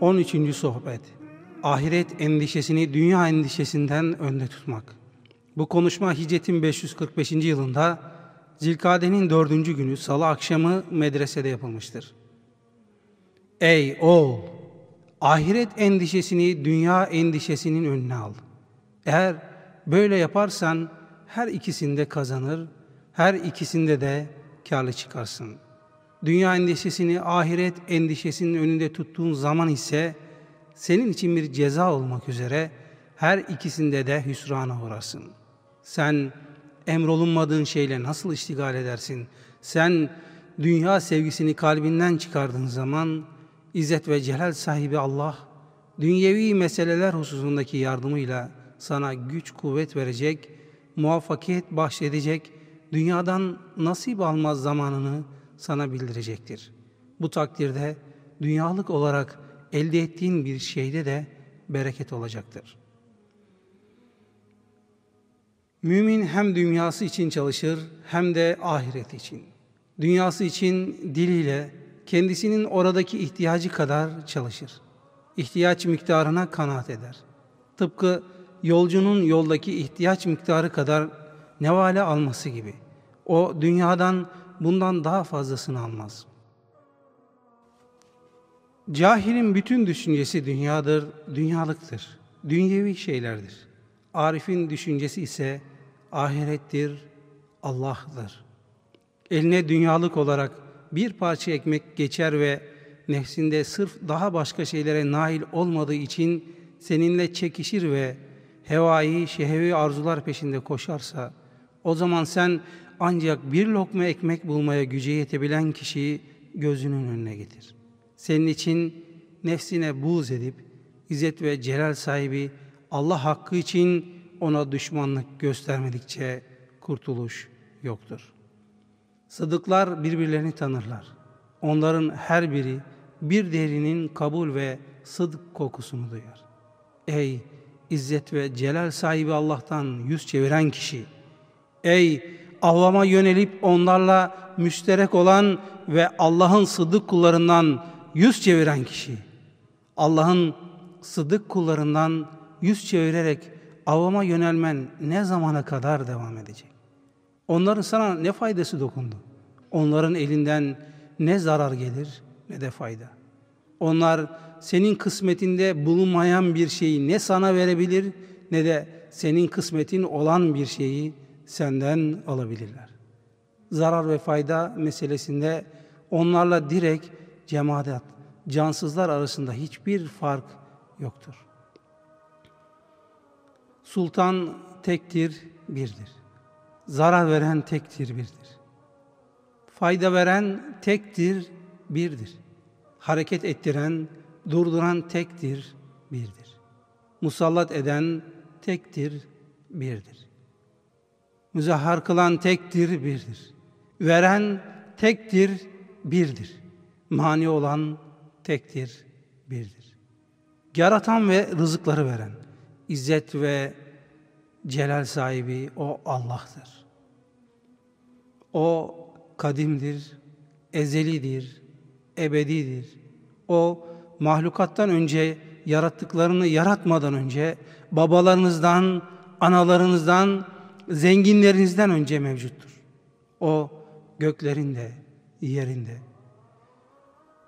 13. Sohbet Ahiret endişesini dünya endişesinden önde tutmak. Bu konuşma hicretin 545. yılında Zilkade'nin dördüncü günü salı akşamı medresede yapılmıştır. Ey oğul! Ahiret endişesini dünya endişesinin önüne al. Eğer böyle yaparsan her ikisinde kazanır, her ikisinde de karlı çıkarsın. Dünya endişesini ahiret endişesinin önünde tuttuğun zaman ise senin için bir ceza olmak üzere her ikisinde de hüsrana uğrarsın. Sen emrolunmadığın şeyle nasıl iştigal edersin? Sen dünya sevgisini kalbinden çıkardığın zaman İzzet ve Celal sahibi Allah dünyevi meseleler hususundaki yardımıyla sana güç kuvvet verecek, muvaffakiyet bahşedecek, dünyadan nasip almaz zamanını sana bildirecektir. Bu takdirde dünyalık olarak elde ettiğin bir şeyde de bereket olacaktır. Mümin hem dünyası için çalışır hem de ahiret için. Dünyası için diliyle kendisinin oradaki ihtiyacı kadar çalışır. İhtiyaç miktarına kanaat eder. Tıpkı yolcunun yoldaki ihtiyaç miktarı kadar nevale alması gibi. O dünyadan bundan daha fazlasını almaz. Cahilin bütün düşüncesi dünyadır, dünyalıktır, dünyevi şeylerdir. Arif'in düşüncesi ise ahirettir, Allah'tır. Eline dünyalık olarak bir parça ekmek geçer ve nefsinde sırf daha başka şeylere nail olmadığı için seninle çekişir ve hevai, şehevi arzular peşinde koşarsa, o zaman sen ancak bir lokma ekmek bulmaya güce yetebilen kişiyi gözünün önüne getir. Senin için nefsine buğz edip, İzzet ve Celal sahibi Allah hakkı için ona düşmanlık göstermedikçe kurtuluş yoktur. Sıdıklar birbirlerini tanırlar. Onların her biri bir derinin kabul ve sıdık kokusunu duyar. Ey İzzet ve Celal sahibi Allah'tan yüz çeviren kişi! Ey avlama yönelip onlarla müşterek olan ve Allah'ın sıdık kullarından yüz çeviren kişi! Allah'ın sıdık kullarından yüz çevirerek avama yönelmen ne zamana kadar devam edecek? Onların sana ne faydası dokundu? Onların elinden ne zarar gelir ne de fayda. Onlar senin kısmetinde bulunmayan bir şeyi ne sana verebilir ne de senin kısmetin olan bir şeyi senden alabilirler. Zarar ve fayda meselesinde onlarla direkt cemaat, cansızlar arasında hiçbir fark yoktur. Sultan tektir, birdir. Zarar veren tektir, birdir. Fayda veren tektir, birdir. Hareket ettiren, durduran tektir, birdir. Musallat eden tektir, birdir. Müzahhar kılan tektir, birdir. Veren tektir, birdir. Mani olan tektir, birdir. Yaratan ve rızıkları veren, izzet ve celal sahibi o Allah'tır. O kadimdir, ezelidir, ebedidir. O mahlukattan önce yarattıklarını yaratmadan önce babalarınızdan, analarınızdan, zenginlerinizden önce mevcuttur. O göklerinde, yerinde.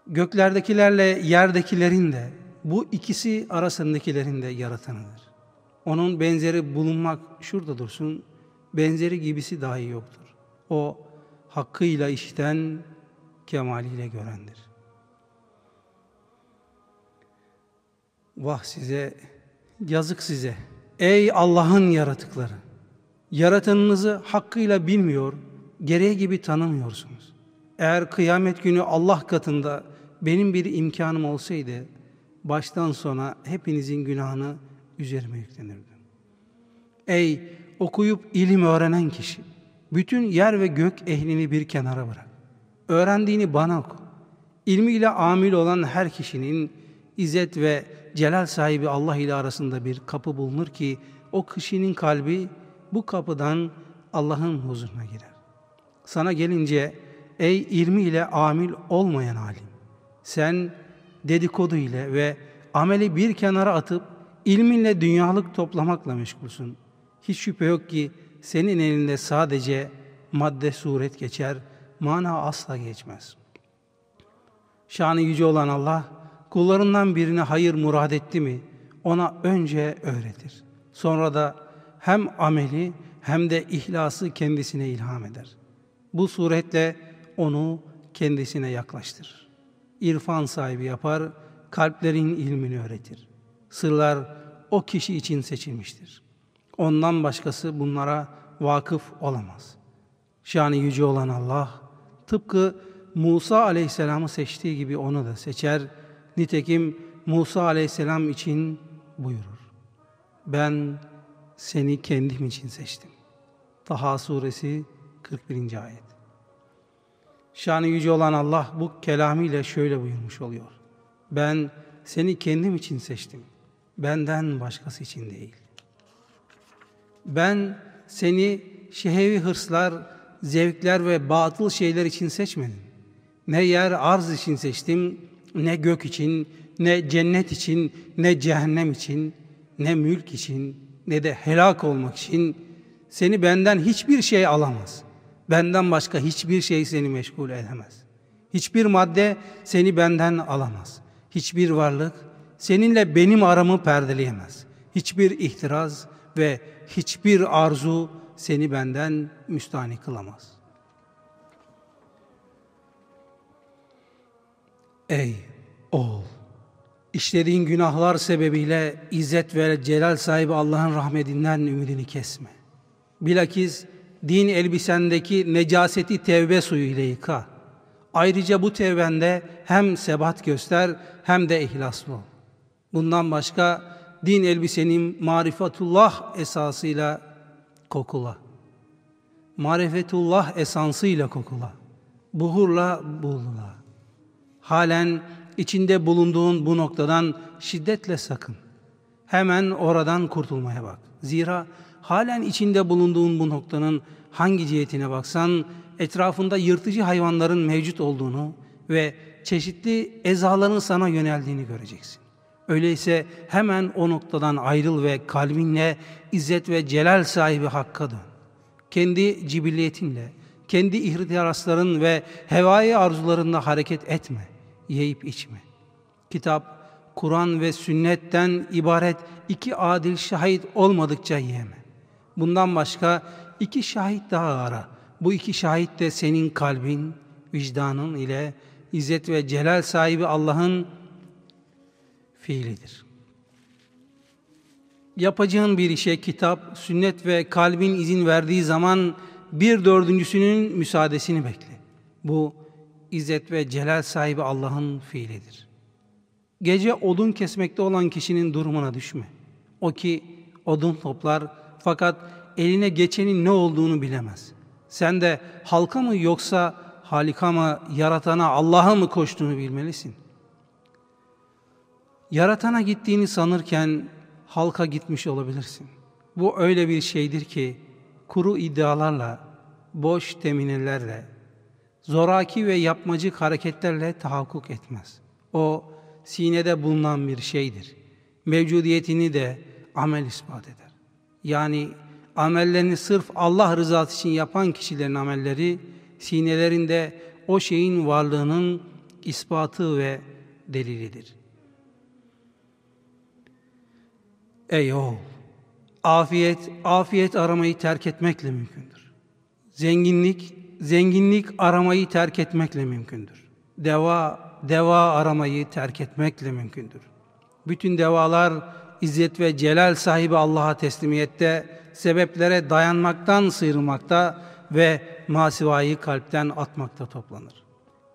Göklerdekilerle yerdekilerin de bu ikisi arasındakilerin de yaratanıdır. Onun benzeri bulunmak şurada dursun, benzeri gibisi dahi yoktur. O hakkıyla işten, kemaliyle görendir. Vah size, yazık size. Ey Allah'ın yaratıkları! Yaratanınızı hakkıyla bilmiyor, gereği gibi tanımıyorsunuz. Eğer kıyamet günü Allah katında benim bir imkanım olsaydı, baştan sona hepinizin günahını üzerime yüklenirdim. Ey okuyup ilim öğrenen kişi! Bütün yer ve gök ehlini bir kenara bırak. Öğrendiğini bana oku. İlmiyle amil olan her kişinin izzet ve celal sahibi Allah ile arasında bir kapı bulunur ki o kişinin kalbi bu kapıdan Allah'ın huzuruna girer. Sana gelince ey ilmiyle amil olmayan alim sen dedikodu ile ve ameli bir kenara atıp ilminle dünyalık toplamakla meşgulsün. Hiç şüphe yok ki senin elinde sadece madde suret geçer, mana asla geçmez. Şanı yüce olan Allah, kullarından birine hayır murad etti mi, ona önce öğretir. Sonra da hem ameli hem de ihlası kendisine ilham eder. Bu suretle onu kendisine yaklaştırır. İrfan sahibi yapar, kalplerin ilmini öğretir. Sırlar o kişi için seçilmiştir. Ondan başkası bunlara vakıf olamaz. Şanı yüce olan Allah, tıpkı Musa aleyhisselamı seçtiği gibi onu da seçer. Nitekim Musa aleyhisselam için buyurur. Ben seni kendim için seçtim. Taha suresi 41. ayet. Şanı yüce olan Allah bu kelamiyle şöyle buyurmuş oluyor. Ben seni kendim için seçtim. Benden başkası için değil. Ben seni şehevi hırslar, zevkler ve batıl şeyler için seçmedim. Ne yer arz için seçtim, ne gök için, ne cennet için, ne cehennem için, ne mülk için, ne de helak olmak için seni benden hiçbir şey alamaz. Benden başka hiçbir şey seni meşgul edemez. Hiçbir madde seni benden alamaz. Hiçbir varlık seninle benim aramı perdeleyemez. Hiçbir ihtiraz ve hiçbir arzu seni benden müstahni kılamaz. Ey oğul! İşlediğin günahlar sebebiyle izzet ve celal sahibi Allah'ın rahmetinden ümidini kesme. Bilakis din elbisendeki necaseti tevbe suyu ile yıka. Ayrıca bu tevbende hem sebat göster hem de ihlaslı ol. Bundan başka din elbisenin marifetullah esasıyla kokula. Marifetullah esansıyla kokula. Buhurla bulula. Halen içinde bulunduğun bu noktadan şiddetle sakın. Hemen oradan kurtulmaya bak. Zira halen içinde bulunduğun bu noktanın hangi cihetine baksan etrafında yırtıcı hayvanların mevcut olduğunu ve çeşitli ezaların sana yöneldiğini göreceksin. Öyleyse hemen o noktadan ayrıl ve kalbinle izzet ve celal sahibi Hakk'a dön. Kendi cibilliyetinle, kendi ihtiyarasların ve hevai arzularında hareket etme, yiyip içme. Kitap, Kur'an ve sünnetten ibaret iki adil şahit olmadıkça yeme. Bundan başka iki şahit daha ara. Bu iki şahit de senin kalbin, vicdanın ile izzet ve celal sahibi Allah'ın fiilidir. Yapacağın bir işe kitap, sünnet ve kalbin izin verdiği zaman bir dördüncüsünün müsaadesini bekle. Bu izzet ve celal sahibi Allah'ın fiilidir. Gece odun kesmekte olan kişinin durumuna düşme. O ki odun toplar fakat eline geçenin ne olduğunu bilemez. Sen de halka mı yoksa halika mı, yaratana, Allah'a mı koştuğunu bilmelisin. Yaratana gittiğini sanırken halka gitmiş olabilirsin. Bu öyle bir şeydir ki kuru iddialarla, boş teminlerle, zoraki ve yapmacık hareketlerle tahakkuk etmez. O sinede bulunan bir şeydir. Mevcudiyetini de amel ispat eder. Yani amellerini sırf Allah rızası için yapan kişilerin amelleri sinelerinde o şeyin varlığının ispatı ve delilidir. Ey oğul! Afiyet, afiyet aramayı terk etmekle mümkündür. Zenginlik, zenginlik aramayı terk etmekle mümkündür. Deva, deva aramayı terk etmekle mümkündür. Bütün devalar izzet ve celal sahibi Allah'a teslimiyette sebeplere dayanmaktan sıyrılmakta ve masivayı kalpten atmakta toplanır.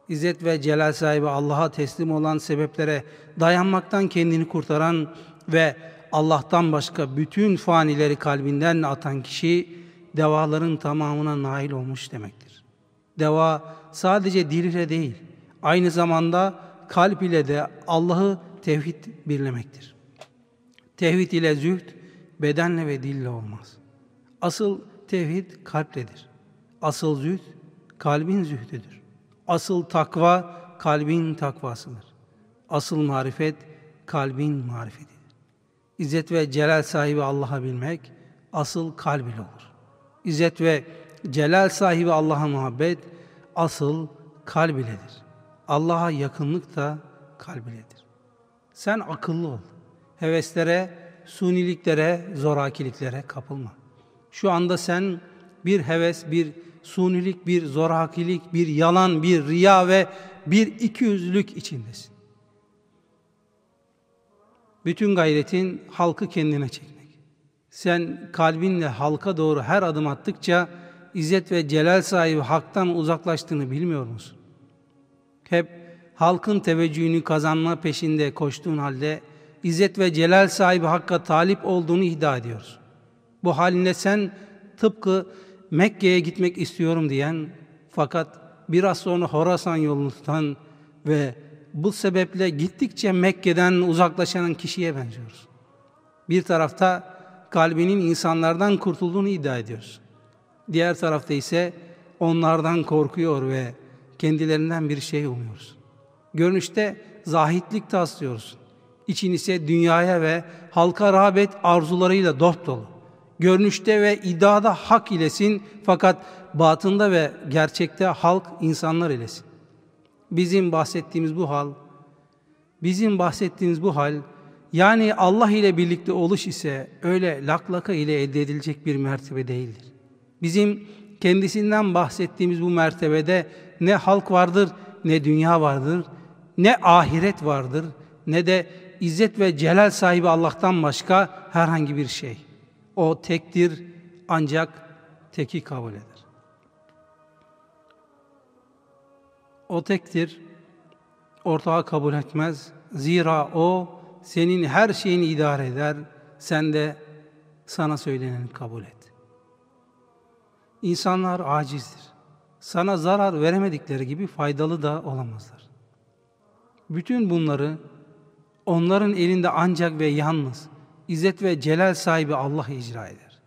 İzzet ve celal sahibi Allah'a teslim olan sebeplere dayanmaktan kendini kurtaran ve Allah'tan başka bütün fanileri kalbinden atan kişi devaların tamamına nail olmuş demektir. Deva sadece dil ile değil, aynı zamanda kalp ile de Allah'ı tevhid birlemektir. Tevhid ile zühd bedenle ve dille olmaz. Asıl tevhid kalpledir. Asıl zühd kalbin zühdüdür. Asıl takva kalbin takvasıdır. Asıl marifet kalbin marifetidir. İzzet ve celal sahibi Allah'a bilmek asıl kalb ile olur. İzzet ve celal sahibi Allah'a muhabbet asıl kalb iledir. Allah'a yakınlık da kalb iledir. Sen akıllı ol. Heveslere, suniliklere, zorakiliklere kapılma. Şu anda sen bir heves, bir sunilik, bir zorakilik, bir yalan, bir riya ve bir ikiyüzlülük içindesin. Bütün gayretin halkı kendine çekmek. Sen kalbinle halka doğru her adım attıkça İzzet ve celal sahibi haktan uzaklaştığını bilmiyor musun? Hep halkın teveccühünü kazanma peşinde koştuğun halde İzzet ve celal sahibi hakka talip olduğunu iddia ediyorsun. Bu haline sen tıpkı Mekke'ye gitmek istiyorum diyen fakat biraz sonra Horasan yolunu tutan ve bu sebeple gittikçe Mekke'den uzaklaşan kişiye benziyoruz. Bir tarafta kalbinin insanlardan kurtulduğunu iddia ediyoruz. Diğer tarafta ise onlardan korkuyor ve kendilerinden bir şey umuyoruz. Görünüşte zahitlik taslıyorsun. İçin ise dünyaya ve halka rağbet arzularıyla dop dolu. Görünüşte ve iddiada hak ilesin fakat batında ve gerçekte halk insanlar ilesin. Bizim bahsettiğimiz bu hal, bizim bahsettiğimiz bu hal, yani Allah ile birlikte oluş ise öyle laklaka ile elde edilecek bir mertebe değildir. Bizim kendisinden bahsettiğimiz bu mertebede ne halk vardır, ne dünya vardır, ne ahiret vardır, ne de izzet ve celal sahibi Allah'tan başka herhangi bir şey. O tektir ancak teki kabul eder. O tektir, ortağı kabul etmez. Zira o senin her şeyini idare eder, sen de sana söyleneni kabul et. İnsanlar acizdir. Sana zarar veremedikleri gibi faydalı da olamazlar. Bütün bunları onların elinde ancak ve yalnız İzzet ve celal sahibi Allah icra eder.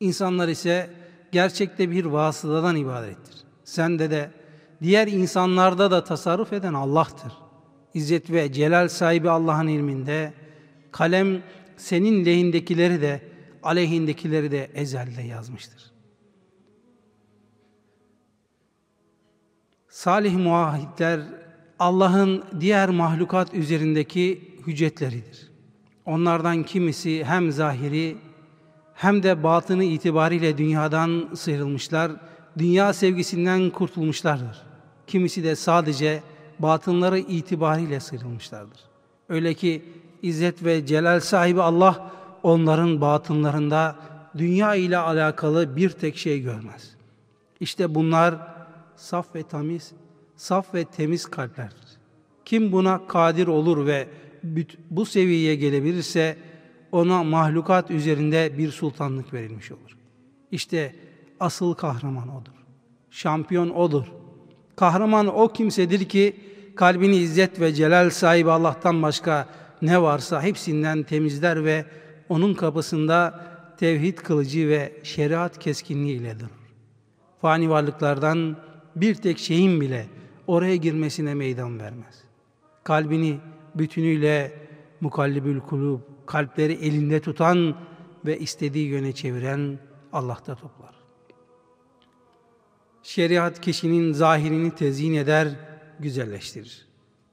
İnsanlar ise gerçekte bir vasıtadan ibarettir. Sende de diğer insanlarda da tasarruf eden Allah'tır. İzzet ve celal sahibi Allah'ın ilminde kalem senin lehindekileri de aleyhindekileri de ezelde yazmıştır. Salih muahitler Allah'ın diğer mahlukat üzerindeki hüccetleridir. Onlardan kimisi hem zahiri hem de batını itibariyle dünyadan sıyrılmışlar, dünya sevgisinden kurtulmuşlardır. Kimisi de sadece batınları itibariyle sıyrılmışlardır. Öyle ki İzzet ve Celal sahibi Allah onların batınlarında dünya ile alakalı bir tek şey görmez. İşte bunlar saf ve temiz, saf ve temiz kalplerdir. Kim buna kadir olur ve bu seviyeye gelebilirse ona mahlukat üzerinde bir sultanlık verilmiş olur. İşte asıl kahraman odur. Şampiyon odur. Kahraman o kimsedir ki kalbini izzet ve celal sahibi Allah'tan başka ne varsa hepsinden temizler ve onun kapısında tevhid kılıcı ve şeriat keskinliği ile durur. Fani varlıklardan bir tek şeyin bile oraya girmesine meydan vermez. Kalbini bütünüyle mukallibül kulub, kalpleri elinde tutan ve istediği yöne çeviren Allah'ta toplar. Şeriat kişinin zahirini tezyin eder, güzelleştirir.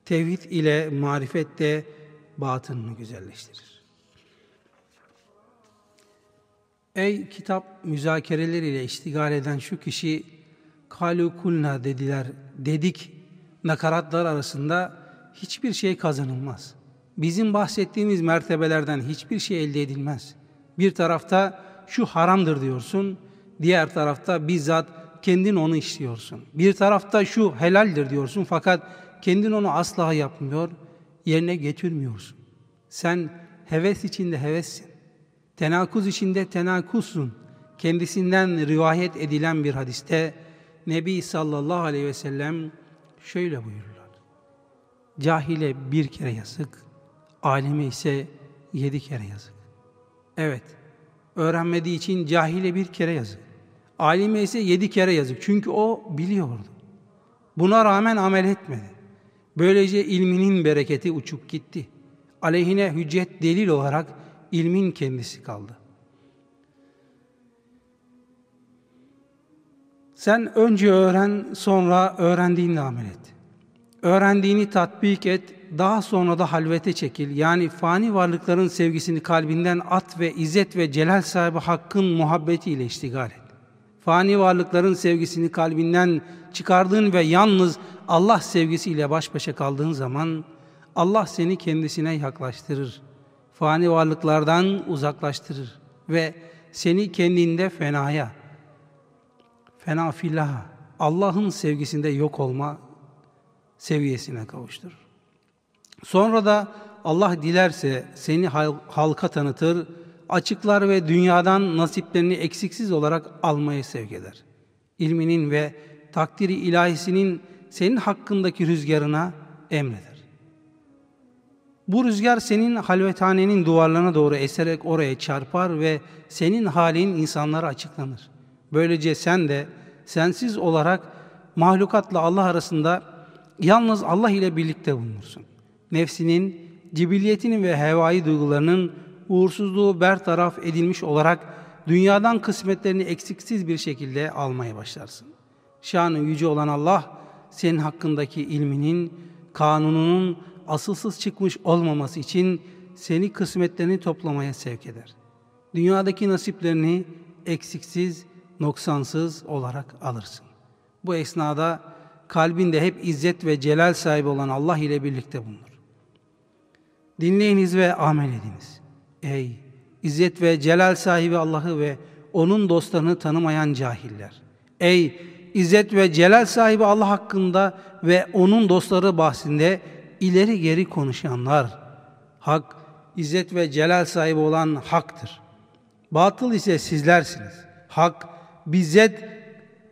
Tevhid ile marifet de batınını güzelleştirir. Ey kitap müzakereleriyle iştigal eden şu kişi kalu kulna dediler, dedik nakaratlar arasında hiçbir şey kazanılmaz. Bizim bahsettiğimiz mertebelerden hiçbir şey elde edilmez. Bir tarafta şu haramdır diyorsun, diğer tarafta bizzat kendin onu işliyorsun. Bir tarafta şu helaldir diyorsun fakat kendin onu asla yapmıyor, yerine getirmiyorsun. Sen heves içinde hevessin. Tenakuz içinde tenakuzsun. Kendisinden rivayet edilen bir hadiste Nebi sallallahu aleyhi ve sellem şöyle buyururlar. Cahile bir kere yazık, alime ise yedi kere yazık. Evet, öğrenmediği için cahile bir kere yazık. Alime ise yedi kere yazık. Çünkü o biliyordu. Buna rağmen amel etmedi. Böylece ilminin bereketi uçup gitti. Aleyhine hüccet delil olarak ilmin kendisi kaldı. Sen önce öğren, sonra öğrendiğinle amel et. Öğrendiğini tatbik et, daha sonra da halvete çekil. Yani fani varlıkların sevgisini kalbinden at ve izzet ve celal sahibi hakkın muhabbetiyle iştigal et. Fani varlıkların sevgisini kalbinden çıkardığın ve yalnız Allah sevgisiyle baş başa kaldığın zaman Allah seni kendisine yaklaştırır. Fani varlıklardan uzaklaştırır ve seni kendinde fenaya, fena fillah, Allah'ın sevgisinde yok olma seviyesine kavuşturur. Sonra da Allah dilerse seni halka tanıtır, açıklar ve dünyadan nasiplerini eksiksiz olarak almayı sevk eder. İlminin ve takdiri ilahisinin senin hakkındaki rüzgarına emreder. Bu rüzgar senin halvethanenin duvarlarına doğru eserek oraya çarpar ve senin halin insanlara açıklanır. Böylece sen de sensiz olarak mahlukatla Allah arasında yalnız Allah ile birlikte bulunursun. Nefsinin, cibiliyetinin ve hevai duygularının uğursuzluğu bertaraf edilmiş olarak dünyadan kısmetlerini eksiksiz bir şekilde almaya başlarsın. Şanı yüce olan Allah, senin hakkındaki ilminin, kanununun asılsız çıkmış olmaması için seni kısmetlerini toplamaya sevk eder. Dünyadaki nasiplerini eksiksiz, noksansız olarak alırsın. Bu esnada kalbinde hep izzet ve celal sahibi olan Allah ile birlikte bulunur. Dinleyiniz ve amel ediniz. Ey izzet ve celal sahibi Allah'ı ve onun dostlarını tanımayan cahiller. Ey izzet ve celal sahibi Allah hakkında ve onun dostları bahsinde ileri geri konuşanlar. Hak, izzet ve celal sahibi olan haktır. Batıl ise sizlersiniz. Hak, bizzet,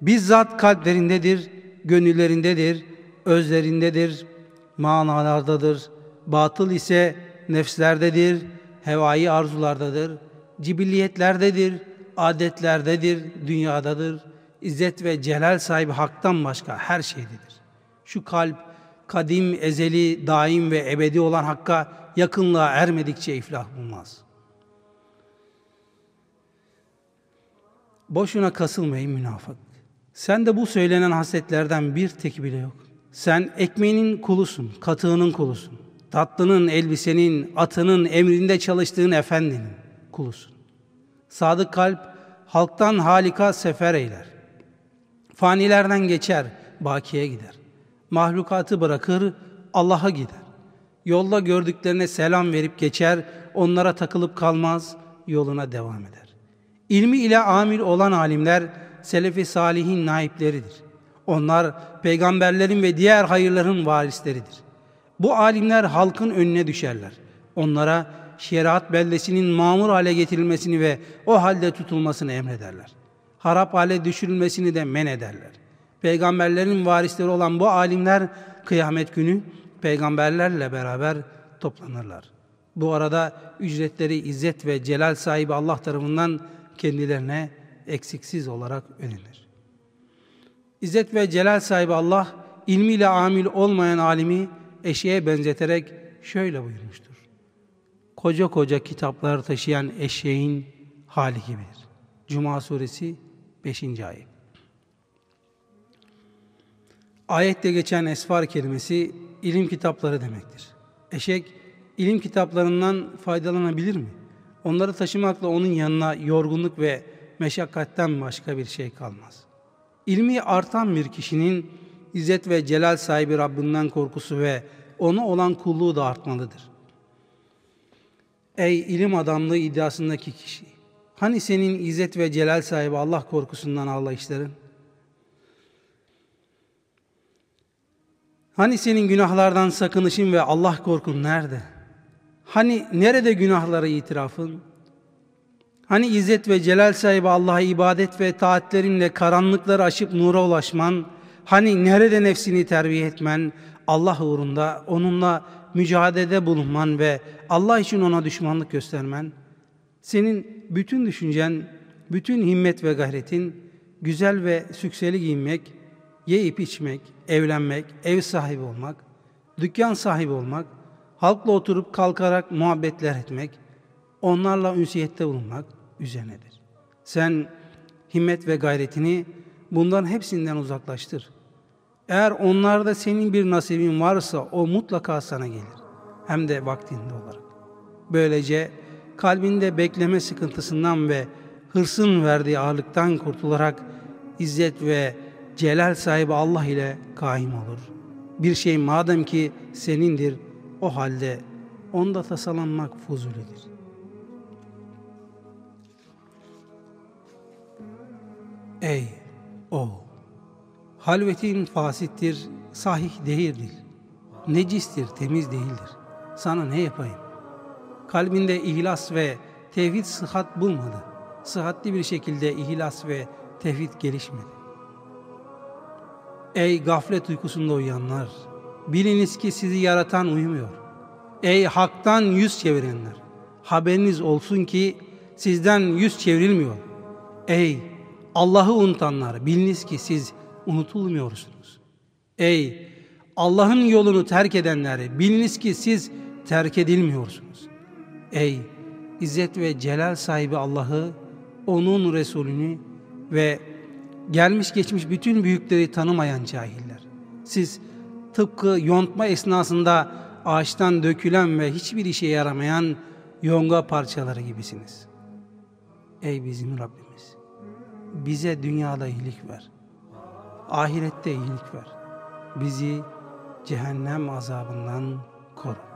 bizzat kalplerindedir, gönüllerindedir, özlerindedir, manalardadır. Batıl ise nefslerdedir, hevai arzulardadır, cibilliyetlerdedir, adetlerdedir, dünyadadır. İzzet ve celal sahibi haktan başka her şeydedir. Şu kalp kadim, ezeli, daim ve ebedi olan hakka yakınlığa ermedikçe iflah bulmaz. Boşuna kasılmayın münafık. Sen de bu söylenen hasletlerden bir tek bile yok. Sen ekmeğinin kulusun, katığının kulusun. Tatlının, elbisenin, atının emrinde çalıştığın efendinin kulusun. Sadık kalp halktan halika sefer eyler. Fanilerden geçer, bakiye gider. Mahlukatı bırakır, Allah'a gider. Yolda gördüklerine selam verip geçer, onlara takılıp kalmaz, yoluna devam eder. İlmi ile amil olan alimler, selefi salihin naipleridir. Onlar peygamberlerin ve diğer hayırların varisleridir. Bu alimler halkın önüne düşerler. Onlara şeriat beldesinin mamur hale getirilmesini ve o halde tutulmasını emrederler. Harap hale düşürülmesini de men ederler. Peygamberlerin varisleri olan bu alimler kıyamet günü peygamberlerle beraber toplanırlar. Bu arada ücretleri izzet ve celal sahibi Allah tarafından kendilerine eksiksiz olarak ödenir. İzzet ve celal sahibi Allah ilmiyle amil olmayan alimi eşeğe benzeterek şöyle buyurmuştur. Koca koca kitaplar taşıyan eşeğin hali gibidir. Cuma suresi 5. ayet. Ayette geçen esfar kelimesi ilim kitapları demektir. Eşek ilim kitaplarından faydalanabilir mi? Onları taşımakla onun yanına yorgunluk ve meşakkatten başka bir şey kalmaz. İlmi artan bir kişinin izzet ve celal sahibi Rabbinden korkusu ve ona olan kulluğu da artmalıdır. Ey ilim adamlığı iddiasındaki kişi! Hani senin izzet ve celal sahibi Allah korkusundan ağlayışların? Hani senin günahlardan sakınışın ve Allah korkun nerede? Hani nerede günahlara itirafın? Hani izzet ve celal sahibi Allah'a ibadet ve taatlerinle karanlıkları aşıp nura ulaşman? Hani nerede nefsini terbiye etmen? Allah uğrunda onunla mücadelede bulunman ve Allah için ona düşmanlık göstermen? Senin bütün düşüncen, bütün himmet ve gayretin güzel ve sükseli giyinmek, yiyip içmek, evlenmek, ev sahibi olmak, dükkan sahibi olmak, halkla oturup kalkarak muhabbetler etmek, onlarla ünsiyette bulunmak üzerinedir. Sen himmet ve gayretini bunların hepsinden uzaklaştır. Eğer onlarda senin bir nasibin varsa o mutlaka sana gelir. Hem de vaktinde olarak. Böylece kalbinde bekleme sıkıntısından ve hırsın verdiği ağırlıktan kurtularak izzet ve celal sahibi Allah ile kaim olur. Bir şey madem ki senindir o halde onda tasalanmak fuzulidir. Ey o halvetin fasittir, sahih değildir. Necistir, temiz değildir. Sana ne yapayım? Kalbinde ihlas ve tevhid sıhhat bulmadı. Sıhhatli bir şekilde ihlas ve tevhid gelişmedi. Ey gaflet uykusunda uyanlar! Biliniz ki sizi yaratan uyumuyor. Ey haktan yüz çevirenler! Haberiniz olsun ki sizden yüz çevrilmiyor. Ey Allah'ı unutanlar! Biliniz ki siz unutulmuyorsunuz. Ey Allah'ın yolunu terk edenler! Biliniz ki siz terk edilmiyorsunuz. Ey İzzet ve Celal sahibi Allah'ı, onun Resulünü ve gelmiş geçmiş bütün büyükleri tanımayan cahiller. Siz tıpkı yontma esnasında ağaçtan dökülen ve hiçbir işe yaramayan yonga parçaları gibisiniz. Ey bizim Rabbimiz! Bize dünyada iyilik ver. Ahirette iyilik ver. Bizi cehennem azabından koru.